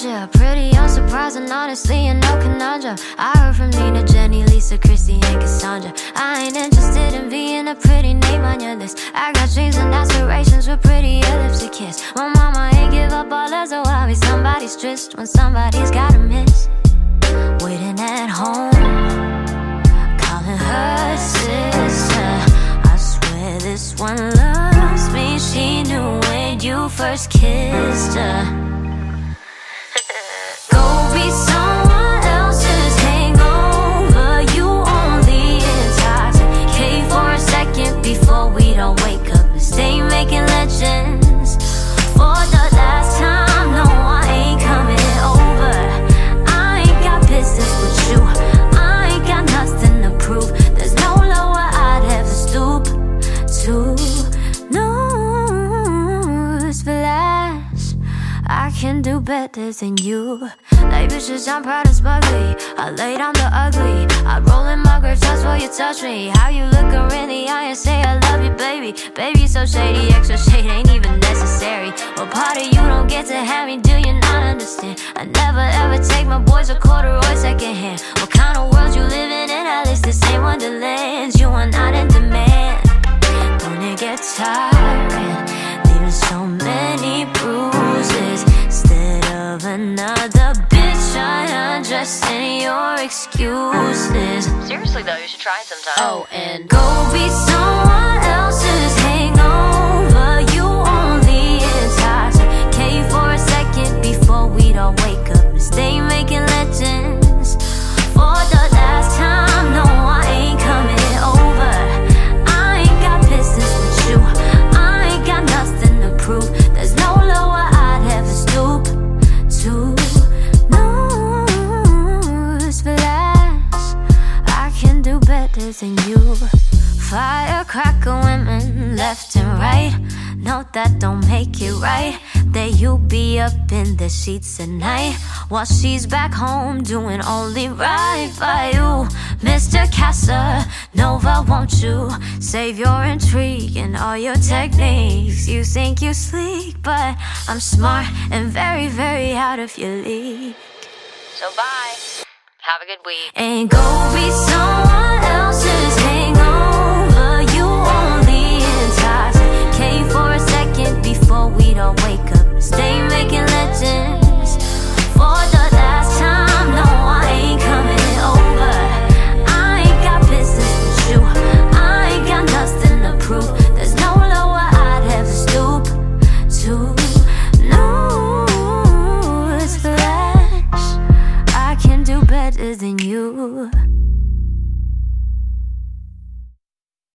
you. Pretty unsurprising, honestly, and no conundrum. I heard from Nina, Jenny, Lisa, Christy, and Cassandra. I ain't interested in being a pretty name on your list. I got dreams and aspirations with pretty lips to kiss. My mama ain't give up all us, so I'll be somebody's tryst when somebody's gotta miss. Waiting at home, calling her sister. I swear this one loves me. She knew when you first kissed her. Be better than you. Like bitches, I'm proud and smugly. I lay down the ugly. I roll in my grave just while you touch me. How you look her in the eye and say I love you, baby. Baby, so shady, extra shade ain't even necessary. What part of you don't get to have me? Do you not understand? I never ever take my boys a corduroy hand. What kind of world you living in? At least this ain't Wonderlands. You are not in demand. Don't it get tiring? Another bitch. I undress in your excuses. Seriously though, you should try it sometime. Oh, and go be someone better than you. Firecracker women left and right. No, that don't make it right. That you be up in the sheets at night while she's back home doing only right by you. Mr. Casanova, won't you save your intrigue and all your techniques? You think you sleek, but I'm smart and very, very out of your league. So bye. Have a good week. And go be someone i wake up, stay making legends for the last time. No, I ain't coming over. I ain't got business with you. I ain't got nothing to prove. There's no lower I'd stoop to. No, it's flash. I can do better than you.